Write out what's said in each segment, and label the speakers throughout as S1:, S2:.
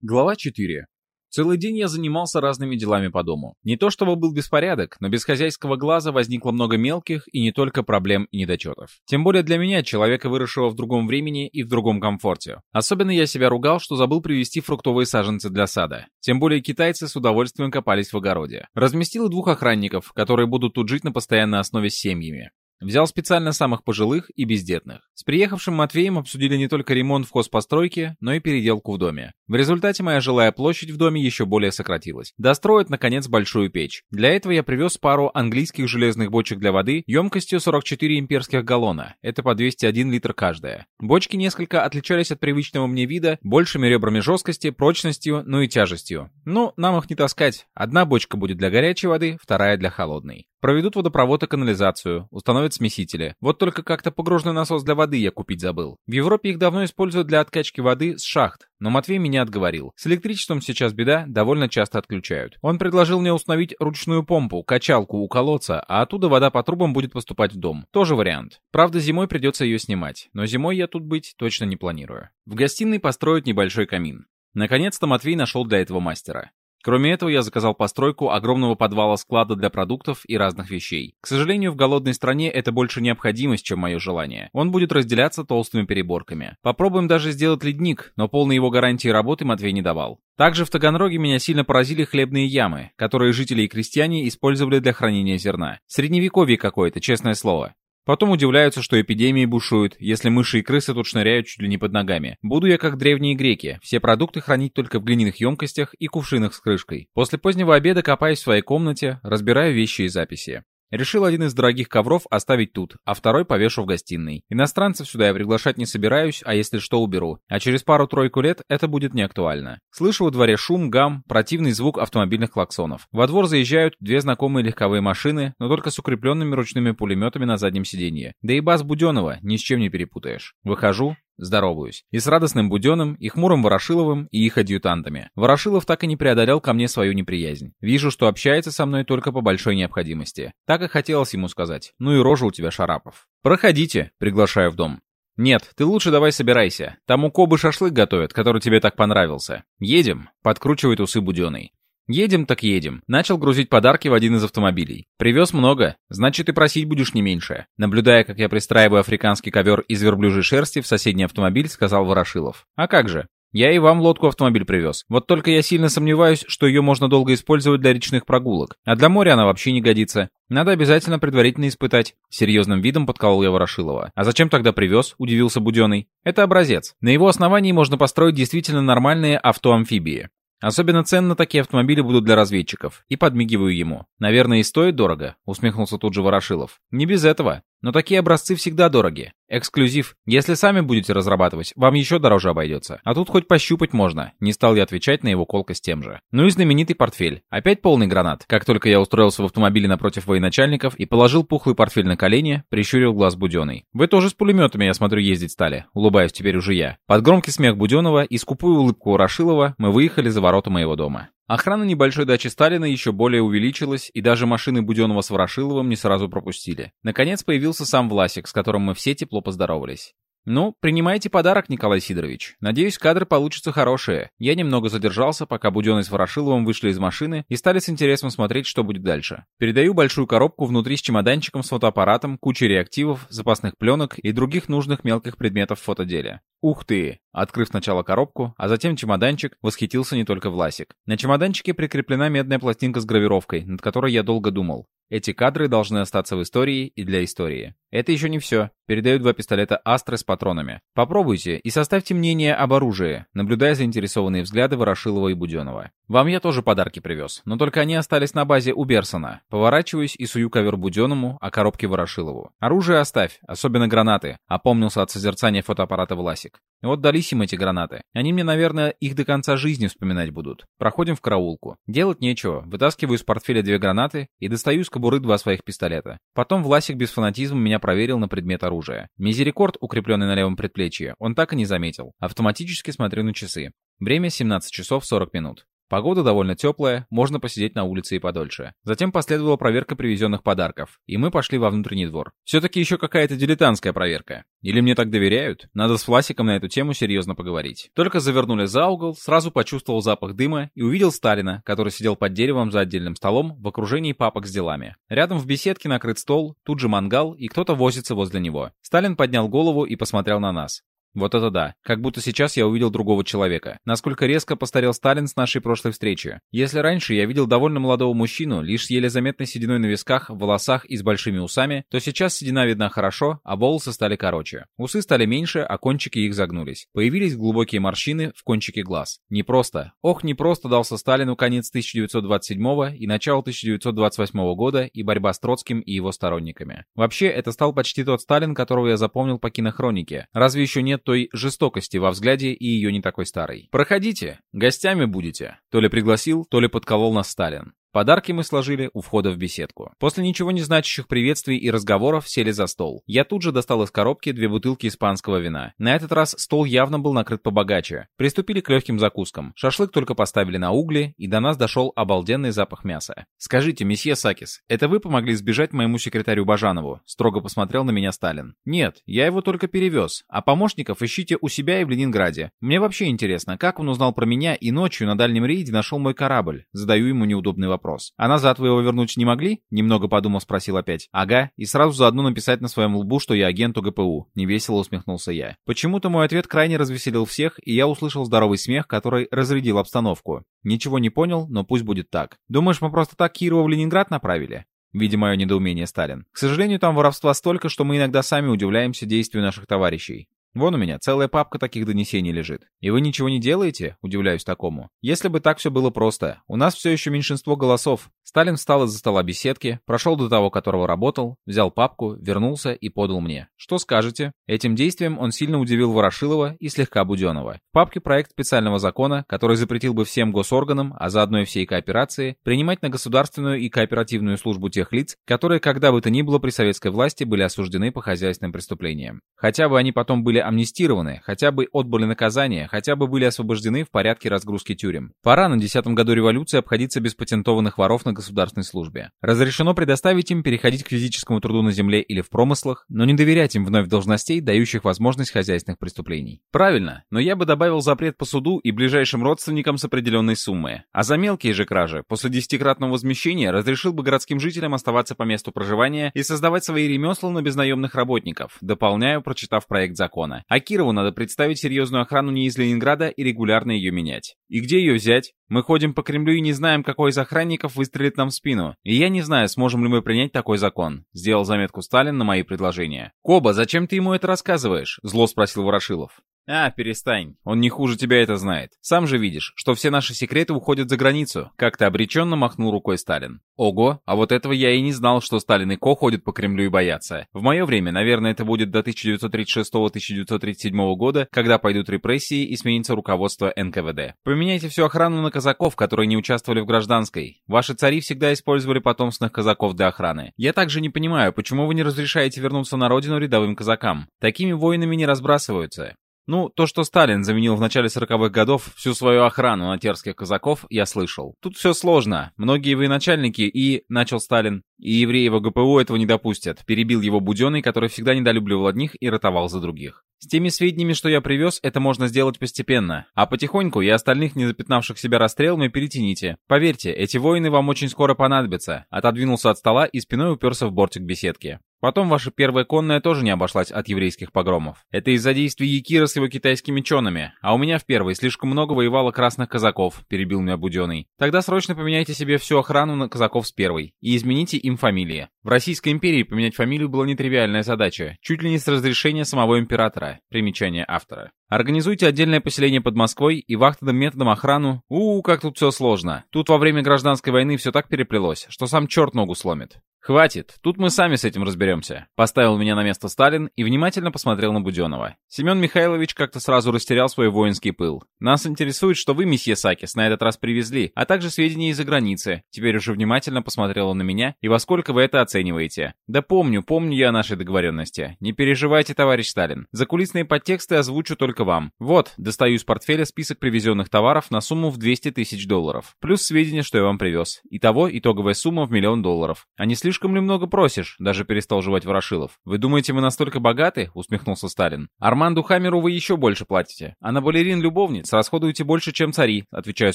S1: Глава 4. Целый день я занимался разными делами по дому. Не то чтобы был беспорядок, но без хозяйского глаза возникло много мелких и не только проблем и недочетов. Тем более для меня, человека, выросшего в другом времени и в другом комфорте. Особенно я себя ругал, что забыл привезти фруктовые саженцы для сада. Тем более китайцы с удовольствием копались в огороде. Разместил двух охранников, которые будут тут жить на постоянной основе с семьями. Взял специально самых пожилых и бездетных. С приехавшим Матвеем обсудили не только ремонт в хозпостройке, но и переделку в доме. В результате моя жилая площадь в доме еще более сократилась. Достроят, наконец, большую печь. Для этого я привез пару английских железных бочек для воды емкостью 44 имперских галлона. Это по 201 литр каждая. Бочки несколько отличались от привычного мне вида, большими ребрами жесткости, прочностью, ну и тяжестью. Ну, нам их не таскать. Одна бочка будет для горячей воды, вторая для холодной. Проведут водопровод и канализацию, установят смесители. Вот только как-то погружный насос для воды я купить забыл. В Европе их давно используют для откачки воды с шахт, но Матвей меня отговорил. С электричеством сейчас беда, довольно часто отключают. Он предложил мне установить ручную помпу, качалку у колодца, а оттуда вода по трубам будет поступать в дом. Тоже вариант. Правда, зимой придется ее снимать, но зимой я тут быть точно не планирую. В гостиной построят небольшой камин. Наконец-то Матвей нашел для этого мастера. Кроме этого, я заказал постройку огромного подвала-склада для продуктов и разных вещей. К сожалению, в голодной стране это больше необходимость, чем мое желание. Он будет разделяться толстыми переборками. Попробуем даже сделать ледник, но полной его гарантии работы Матвей не давал. Также в Таганроге меня сильно поразили хлебные ямы, которые жители и крестьяне использовали для хранения зерна. Средневековье какое-то, честное слово. Потом удивляются, что эпидемии бушуют, если мыши и крысы тут шныряют чуть ли не под ногами. Буду я как древние греки, все продукты хранить только в глиняных емкостях и кувшинах с крышкой. После позднего обеда копаюсь в своей комнате, разбираю вещи и записи. Решил один из дорогих ковров оставить тут, а второй повешу в гостиной. Иностранцев сюда я приглашать не собираюсь, а если что, уберу. А через пару-тройку лет это будет не актуально. Слышу во дворе шум, гам, противный звук автомобильных клаксонов. Во двор заезжают две знакомые легковые машины, но только с укрепленными ручными пулеметами на заднем сиденье. Да и бас Буденова ни с чем не перепутаешь. Выхожу, Здороваюсь. И с радостным Буденным, и хмурым Ворошиловым, и их адъютантами. Ворошилов так и не преодолел ко мне свою неприязнь. Вижу, что общается со мной только по большой необходимости. Так и хотелось ему сказать. Ну и рожа у тебя, Шарапов. «Проходите», — приглашаю в дом. «Нет, ты лучше давай собирайся. Там у Кобы шашлык готовят, который тебе так понравился. Едем», — подкручивает усы Буденный. «Едем так едем». Начал грузить подарки в один из автомобилей. Привез много, значит и просить будешь не меньше. Наблюдая, как я пристраиваю африканский ковер из верблюжьей шерсти в соседний автомобиль, сказал Ворошилов. «А как же? Я и вам лодку автомобиль привез. Вот только я сильно сомневаюсь, что ее можно долго использовать для речных прогулок. А для моря она вообще не годится. Надо обязательно предварительно испытать. Серьезным видом подколол я Ворошилова. А зачем тогда привез? Удивился Буденный. Это образец. На его основании можно построить действительно нормальные автоамфибии. Особенно ценно такие автомобили будут для разведчиков. И подмигиваю ему. Наверное, и стоит дорого, усмехнулся тут же Ворошилов. Не без этого. Но такие образцы всегда дороги. Эксклюзив. Если сами будете разрабатывать, вам еще дороже обойдется. А тут хоть пощупать можно. Не стал я отвечать на его колкость тем же. Ну и знаменитый портфель. Опять полный гранат. Как только я устроился в автомобиле напротив военачальников и положил пухлый портфель на колени, прищурил глаз Буденный. Вы тоже с пулеметами, я смотрю, ездить стали. Улыбаюсь теперь уже я. Под громкий смех Буденного и скупую улыбку Ворошилова мы выехали за ворота моего дома. Охрана небольшой дачи Сталина еще более увеличилась, и даже машины Буденного с Ворошиловым не сразу пропустили. Наконец появился сам Власик, с которым мы все тепло поздоровались. «Ну, принимайте подарок, Николай Сидорович. Надеюсь, кадры получатся хорошие. Я немного задержался, пока Буденный с Ворошиловым вышли из машины и стали с интересом смотреть, что будет дальше. Передаю большую коробку внутри с чемоданчиком с фотоаппаратом, кучей реактивов, запасных пленок и других нужных мелких предметов в фотоделе. Ух ты! Открыв сначала коробку, а затем чемоданчик, восхитился не только Власик. На чемоданчике прикреплена медная пластинка с гравировкой, над которой я долго думал. Эти кадры должны остаться в истории и для истории. Это еще не все. Передаю два пистолета Астры с патронами. Попробуйте и составьте мнение об оружии, наблюдая заинтересованные взгляды Ворошилова и Буденова. Вам я тоже подарки привез, но только они остались на базе у Берсона. Поворачиваюсь и сую ковер Буденному, а коробки Ворошилову. Оружие оставь, особенно гранаты, опомнился от созерцания фотоаппарата Власик. Вот дались им эти гранаты. Они мне, наверное, их до конца жизни вспоминать будут. Проходим в караулку. Делать нечего. Вытаскиваю из портфеля две гранаты и достаю из кобуры два своих пистолета. Потом Власик без фанатизма меня проверил на предмет оружия. Мизерикорд, укрепленный на левом предплечье, он так и не заметил. Автоматически смотрю на часы. Время 17 часов 40 минут. Погода довольно теплая, можно посидеть на улице и подольше. Затем последовала проверка привезенных подарков, и мы пошли во внутренний двор. Все-таки еще какая-то дилетантская проверка. Или мне так доверяют? Надо с Власиком на эту тему серьезно поговорить. Только завернули за угол, сразу почувствовал запах дыма и увидел Сталина, который сидел под деревом за отдельным столом в окружении папок с делами. Рядом в беседке накрыт стол, тут же мангал, и кто-то возится возле него. Сталин поднял голову и посмотрел на нас. Вот это да. Как будто сейчас я увидел другого человека. Насколько резко постарел Сталин с нашей прошлой встречи. Если раньше я видел довольно молодого мужчину, лишь с еле заметной сединой на висках, в волосах и с большими усами, то сейчас седина видна хорошо, а волосы стали короче. Усы стали меньше, а кончики их загнулись. Появились глубокие морщины в кончике глаз. Непросто. Ох, непросто дался Сталину конец 1927 и начало 1928 года и борьба с Троцким и его сторонниками. Вообще, это стал почти тот Сталин, которого я запомнил по кинохронике. Разве еще нет той жестокости во взгляде и ее не такой старой. «Проходите, гостями будете», то ли пригласил, то ли подколол нас Сталин. Подарки мы сложили у входа в беседку. После ничего не значащих приветствий и разговоров сели за стол. Я тут же достал из коробки две бутылки испанского вина. На этот раз стол явно был накрыт побогаче. Приступили к легким закускам. Шашлык только поставили на угли, и до нас дошел обалденный запах мяса. «Скажите, месье Сакис, это вы помогли сбежать моему секретарю Бажанову?» Строго посмотрел на меня Сталин. «Нет, я его только перевез, а помощников ищите у себя и в Ленинграде. Мне вообще интересно, как он узнал про меня и ночью на дальнем рейде нашел мой корабль?» Задаю ему неудобный вопрос вопрос. «А назад вы его вернуть не могли?» Немного подумав, спросил опять. «Ага, и сразу заодно написать на своем лбу, что я агент УГПУ». Невесело усмехнулся я. Почему-то мой ответ крайне развеселил всех, и я услышал здоровый смех, который разрядил обстановку. Ничего не понял, но пусть будет так. Думаешь, мы просто так Кирова в Ленинград направили? Видя мое недоумение, Сталин. К сожалению, там воровства столько, что мы иногда сами удивляемся действию наших товарищей. Вон у меня целая папка таких донесений лежит. И вы ничего не делаете? Удивляюсь такому. Если бы так все было просто. У нас все еще меньшинство голосов. Сталин встал из-за стола беседки, прошел до того, которого работал, взял папку, вернулся и подал мне. Что скажете? Этим действием он сильно удивил Ворошилова и слегка Буденова. В папке проект специального закона, который запретил бы всем госорганам, а заодно и всей кооперации, принимать на государственную и кооперативную службу тех лиц, которые когда бы то ни было при советской власти были осуждены по хозяйственным преступлениям. Хотя бы они потом были амнистированы, хотя бы отбыли наказание, хотя бы были освобождены в порядке разгрузки тюрем. Пора на десятом году революции обходиться без патентованных воров на государственной службе. Разрешено предоставить им переходить к физическому труду на земле или в промыслах, но не доверять им вновь должностей, дающих возможность хозяйственных преступлений. Правильно, но я бы добавил запрет по суду и ближайшим родственникам с определенной суммой. А за мелкие же кражи, после десятикратного возмещения, разрешил бы городским жителям оставаться по месту проживания и создавать свои ремесла на безнаемных работников, дополняю, прочитав проект закона. А Кирову надо представить серьезную охрану не из Ленинграда и регулярно ее менять. И где ее взять? Мы ходим по Кремлю и не знаем, какой из охранников выстрелит нам в спину. И я не знаю, сможем ли мы принять такой закон. Сделал заметку Сталин на мои предложения. «Коба, зачем ты ему это рассказываешь?» Зло спросил Ворошилов. «А, перестань. Он не хуже тебя это знает. Сам же видишь, что все наши секреты уходят за границу», — как-то обреченно махнул рукой Сталин. «Ого, а вот этого я и не знал, что Сталин и Ко ходят по Кремлю и боятся. В мое время, наверное, это будет до 1936-1937 года, когда пойдут репрессии и сменится руководство НКВД. Поменяйте всю охрану на казаков, которые не участвовали в гражданской. Ваши цари всегда использовали потомственных казаков для охраны. Я также не понимаю, почему вы не разрешаете вернуться на родину рядовым казакам. Такими воинами не разбрасываются. Ну, то, что Сталин заменил в начале 40-х годов всю свою охрану на терских казаков, я слышал. Тут все сложно. Многие военачальники и, начал Сталин, и евреи в ГПУ этого не допустят, перебил его Буденный, который всегда недолюбливал одних и ротовал за других. С теми сведениями, что я привез, это можно сделать постепенно. А потихоньку и остальных, не запятнавших себя расстрелами, перетяните. Поверьте, эти воины вам очень скоро понадобятся. Отодвинулся от стола и спиной уперся в бортик беседки. Потом ваша первая конная тоже не обошлась от еврейских погромов. Это из-за действий Якира с его китайскими чонами, а у меня в первой слишком много воевало красных казаков, перебил меня Буденный. Тогда срочно поменяйте себе всю охрану на казаков с первой и измените им фамилии. В Российской империи поменять фамилию была нетривиальная задача, чуть ли не с разрешения самого императора. Примечание автора. Организуйте отдельное поселение под Москвой и вахтовым методом охрану. У, -у как тут все сложно. Тут во время гражданской войны все так переплелось, что сам черт ногу сломит. «Хватит, тут мы сами с этим разберемся», — поставил меня на место Сталин и внимательно посмотрел на Буденова. Семен Михайлович как-то сразу растерял свой воинский пыл. «Нас интересует, что вы, месье Сакис, на этот раз привезли, а также сведения из-за границы». Теперь уже внимательно посмотрела на меня, и во сколько вы это оцениваете? «Да помню, помню я о нашей договоренности. Не переживайте, товарищ Сталин. Закулисные подтексты озвучу только вам. Вот, достаю из портфеля список привезенных товаров на сумму в 200 тысяч долларов. Плюс сведения, что я вам привез. Итого, итоговая сумма в миллион долларов. Не слишком слишком ли много просишь?» Даже перестал жевать Ворошилов. «Вы думаете, мы настолько богаты?» — усмехнулся Сталин. «Арманду Хамеру вы еще больше платите. А на балерин-любовниц расходуете больше, чем цари», — отвечаю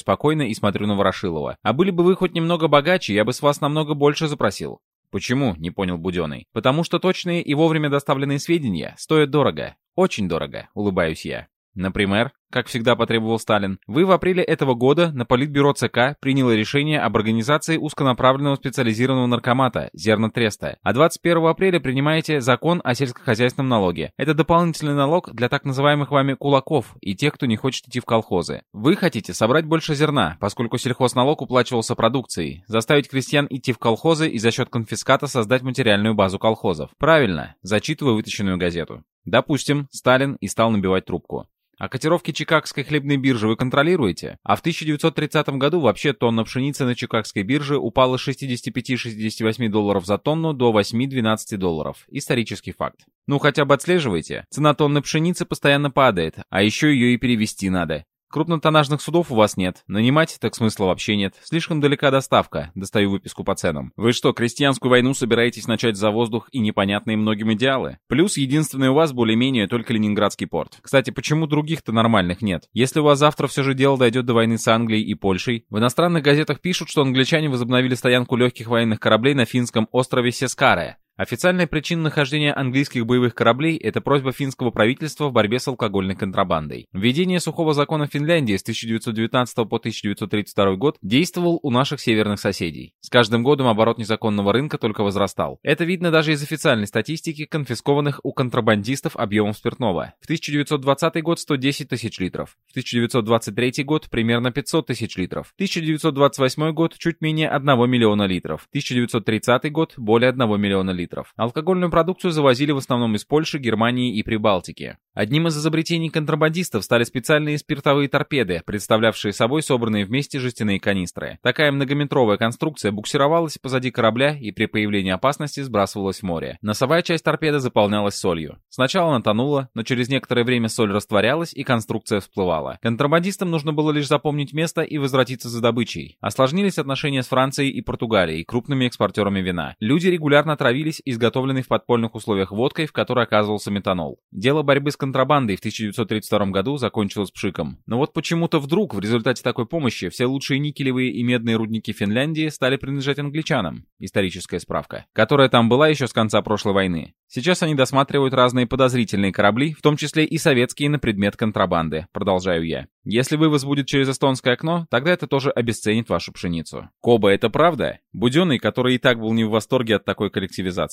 S1: спокойно и смотрю на Ворошилова. «А были бы вы хоть немного богаче, я бы с вас намного больше запросил». «Почему?» — не понял Буденный. «Потому что точные и вовремя доставленные сведения стоят дорого. Очень дорого», — улыбаюсь я. «Например?» Как всегда потребовал Сталин, вы в апреле этого года на Политбюро ЦК приняло решение об организации узконаправленного специализированного наркомата, зернотреста, а 21 апреля принимаете закон о сельскохозяйственном налоге. Это дополнительный налог для так называемых вами кулаков и тех, кто не хочет идти в колхозы. Вы хотите собрать больше зерна, поскольку сельхозналог уплачивался продукцией, заставить крестьян идти в колхозы и за счет конфиската создать материальную базу колхозов. Правильно, зачитываю вытащенную газету. Допустим, Сталин и стал набивать трубку. А котировки Чикагской хлебной биржи вы контролируете? А в 1930 году вообще тонна пшеницы на Чикагской бирже упала с 65-68 долларов за тонну до 8-12 долларов. Исторический факт. Ну хотя бы отслеживайте. Цена тонны пшеницы постоянно падает, а еще ее и перевести надо. Крупнотоннажных судов у вас нет. Нанимать так смысла вообще нет. Слишком далека доставка. Достаю выписку по ценам. Вы что, крестьянскую войну собираетесь начать за воздух и непонятные многим идеалы? Плюс единственный у вас более-менее только Ленинградский порт. Кстати, почему других-то нормальных нет? Если у вас завтра все же дело дойдет до войны с Англией и Польшей, в иностранных газетах пишут, что англичане возобновили стоянку легких военных кораблей на финском острове Сескаре. Официальная причина нахождения английских боевых кораблей – это просьба финского правительства в борьбе с алкогольной контрабандой. Введение сухого закона Финляндии с 1919 по 1932 год действовал у наших северных соседей. С каждым годом оборот незаконного рынка только возрастал. Это видно даже из официальной статистики конфискованных у контрабандистов объемов спиртного. В 1920 год 110 тысяч литров, в 1923 год примерно 500 тысяч литров, в 1928 год чуть менее 1 миллиона литров, в 1930 год более 1 миллиона литров литров. Алкогольную продукцию завозили в основном из Польши, Германии и Прибалтики. Одним из изобретений контрабандистов стали специальные спиртовые торпеды, представлявшие собой собранные вместе жестяные канистры. Такая многометровая конструкция буксировалась позади корабля и при появлении опасности сбрасывалась в море. Носовая часть торпеды заполнялась солью. Сначала она тонула, но через некоторое время соль растворялась и конструкция всплывала. Контрабандистам нужно было лишь запомнить место и возвратиться за добычей. Осложнились отношения с Францией и Португалией, крупными экспортерами вина. Люди регулярно травились изготовленной в подпольных условиях водкой, в которой оказывался метанол. Дело борьбы с контрабандой в 1932 году закончилось пшиком. Но вот почему-то вдруг в результате такой помощи все лучшие никелевые и медные рудники Финляндии стали принадлежать англичанам. Историческая справка. Которая там была еще с конца прошлой войны. Сейчас они досматривают разные подозрительные корабли, в том числе и советские на предмет контрабанды. Продолжаю я. Если вывоз будет через эстонское окно, тогда это тоже обесценит вашу пшеницу. Коба, это правда? Буденный, который и так был не в восторге от такой коллективизации.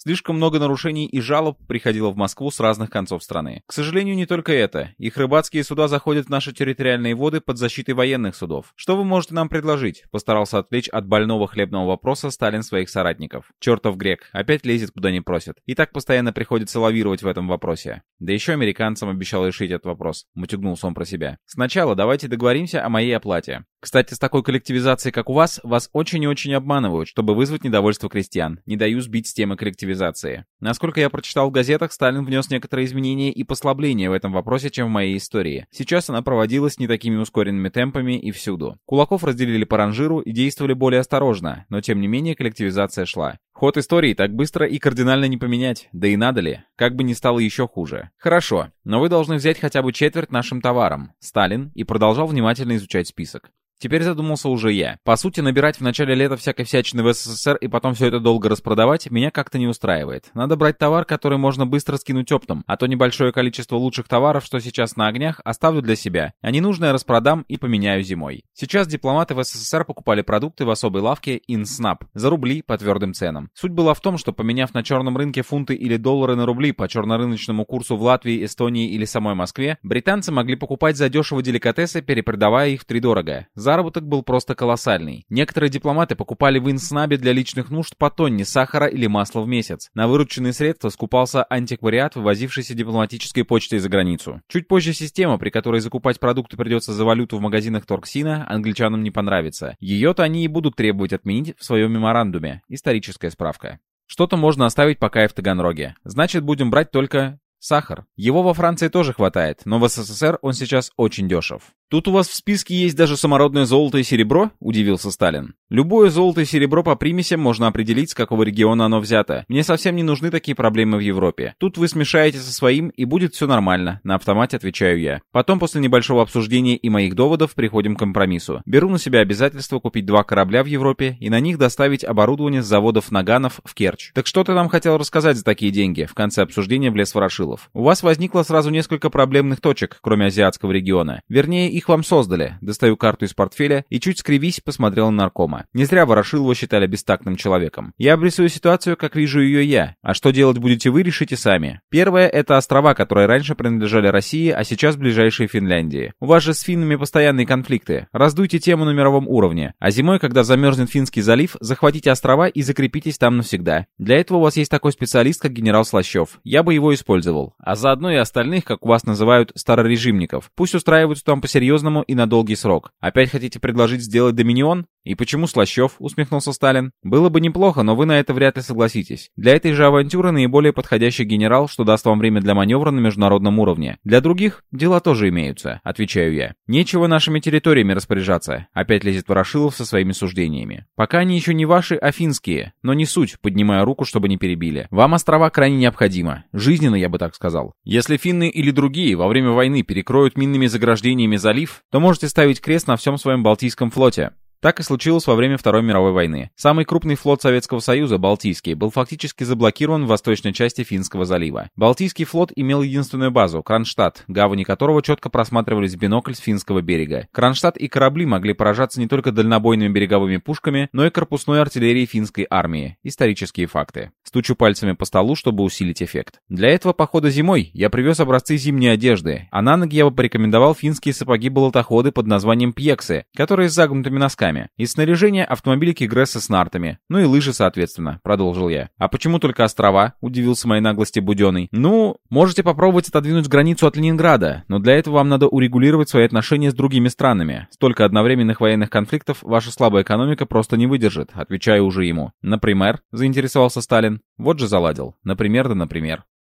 S1: Слишком много нарушений и жалоб приходило в Москву с разных концов страны. К сожалению, не только это. Их рыбацкие суда заходят в наши территориальные воды под защитой военных судов. Что вы можете нам предложить? Постарался отвлечь от больного хлебного вопроса Сталин своих соратников. Чертов грек. Опять лезет куда не просит. И так постоянно приходится лавировать в этом вопросе. Да еще американцам обещал решить этот вопрос. Мутюгнулся он про себя. Сначала давайте договоримся о моей оплате. Кстати, с такой коллективизацией, как у вас, вас очень и очень обманывают, чтобы вызвать недовольство крестьян. Не даю сбить с темы коллективизации. Насколько я прочитал в газетах, Сталин внес некоторые изменения и послабления в этом вопросе, чем в моей истории. Сейчас она проводилась не такими ускоренными темпами и всюду. Кулаков разделили по ранжиру и действовали более осторожно, но тем не менее коллективизация шла. Ход истории так быстро и кардинально не поменять, да и надо ли, как бы ни стало еще хуже. Хорошо, но вы должны взять хотя бы четверть нашим товарам. Сталин и продолжал внимательно изучать список. Теперь задумался уже я. По сути, набирать в начале лета всякой всячины в СССР и потом все это долго распродавать, меня как-то не устраивает. Надо брать товар, который можно быстро скинуть оптом, а то небольшое количество лучших товаров, что сейчас на огнях, оставлю для себя, а ненужное распродам и поменяю зимой. Сейчас дипломаты в СССР покупали продукты в особой лавке InSnap за рубли по твердым ценам. Суть была в том, что поменяв на черном рынке фунты или доллары на рубли по чернорыночному курсу в Латвии, Эстонии или самой Москве, британцы могли покупать за дешево деликатесы, перепродавая их втридорого. Заработок был просто колоссальный. Некоторые дипломаты покупали в Инснабе для личных нужд по тонне сахара или масла в месяц. На вырученные средства скупался антиквариат, вывозившийся дипломатической почтой за границу. Чуть позже система, при которой закупать продукты придется за валюту в магазинах Торксина, англичанам не понравится. Ее-то они и будут требовать отменить в своем меморандуме. Историческая справка. Что-то можно оставить пока и в Таганроге. Значит, будем брать только Сахар. Его во Франции тоже хватает, но в СССР он сейчас очень дешев. «Тут у вас в списке есть даже самородное золото и серебро?» – удивился Сталин. «Любое золото и серебро по примесям можно определить, с какого региона оно взято. Мне совсем не нужны такие проблемы в Европе. Тут вы смешаете со своим, и будет все нормально», – на автомате отвечаю я. Потом, после небольшого обсуждения и моих доводов, приходим к компромиссу. Беру на себя обязательство купить два корабля в Европе и на них доставить оборудование с заводов Наганов в Керчь. «Так что ты нам хотел рассказать за такие деньги?» В конце обсуждения влез Ворошилов. «У вас возникло сразу несколько проблемных точек, кроме азиатского региона. Вернее, их вам создали. Достаю карту из портфеля и чуть скривись посмотрел на наркома. Не зря Ворошилова считали бестактным человеком. Я обрисую ситуацию, как вижу ее я. А что делать будете вы, решите сами. Первое — это острова, которые раньше принадлежали России, а сейчас ближайшие Финляндии. У вас же с финнами постоянные конфликты. Раздуйте тему на мировом уровне. А зимой, когда замерзнет Финский залив, захватите острова и закрепитесь там навсегда. Для этого у вас есть такой специалист, как генерал Слащев. Я бы его использовал. А заодно и остальных, как у вас называют, старорежимников. Пусть устраиваются там посерьезнее серьезному и на долгий срок. Опять хотите предложить сделать Доминион? И почему Слащев? Усмехнулся Сталин. Было бы неплохо, но вы на это вряд ли согласитесь. Для этой же авантюры наиболее подходящий генерал, что даст вам время для маневра на международном уровне. Для других дела тоже имеются, отвечаю я. Нечего нашими территориями распоряжаться. Опять лезет Ворошилов со своими суждениями. Пока они еще не ваши, а финские. Но не суть, поднимая руку, чтобы не перебили. Вам острова крайне необходимо. Жизненно, я бы так сказал. Если финны или другие во время войны перекроют минными заграждениями залив, то можете ставить крест на всем своем Балтийском флоте. Так и случилось во время Второй мировой войны. Самый крупный флот Советского Союза, Балтийский, был фактически заблокирован в восточной части Финского залива. Балтийский флот имел единственную базу – Кронштадт, гавани которого четко просматривались в бинокль с финского берега. Кронштадт и корабли могли поражаться не только дальнобойными береговыми пушками, но и корпусной артиллерией финской армии. Исторические факты. Стучу пальцами по столу, чтобы усилить эффект. Для этого похода зимой я привез образцы зимней одежды, а на ноги я бы порекомендовал финские сапоги-болотоходы под названием пьексы, которые с загнутыми носками носками. Из снаряжения автомобилики Гресса с нартами. Ну и лыжи, соответственно, продолжил я. А почему только острова? Удивился моей наглости Буденный. Ну, можете попробовать отодвинуть границу от Ленинграда, но для этого вам надо урегулировать свои отношения с другими странами. Столько одновременных военных конфликтов ваша слабая экономика просто не выдержит, отвечаю уже ему. Например, заинтересовался Сталин. Вот же заладил. Например, да например.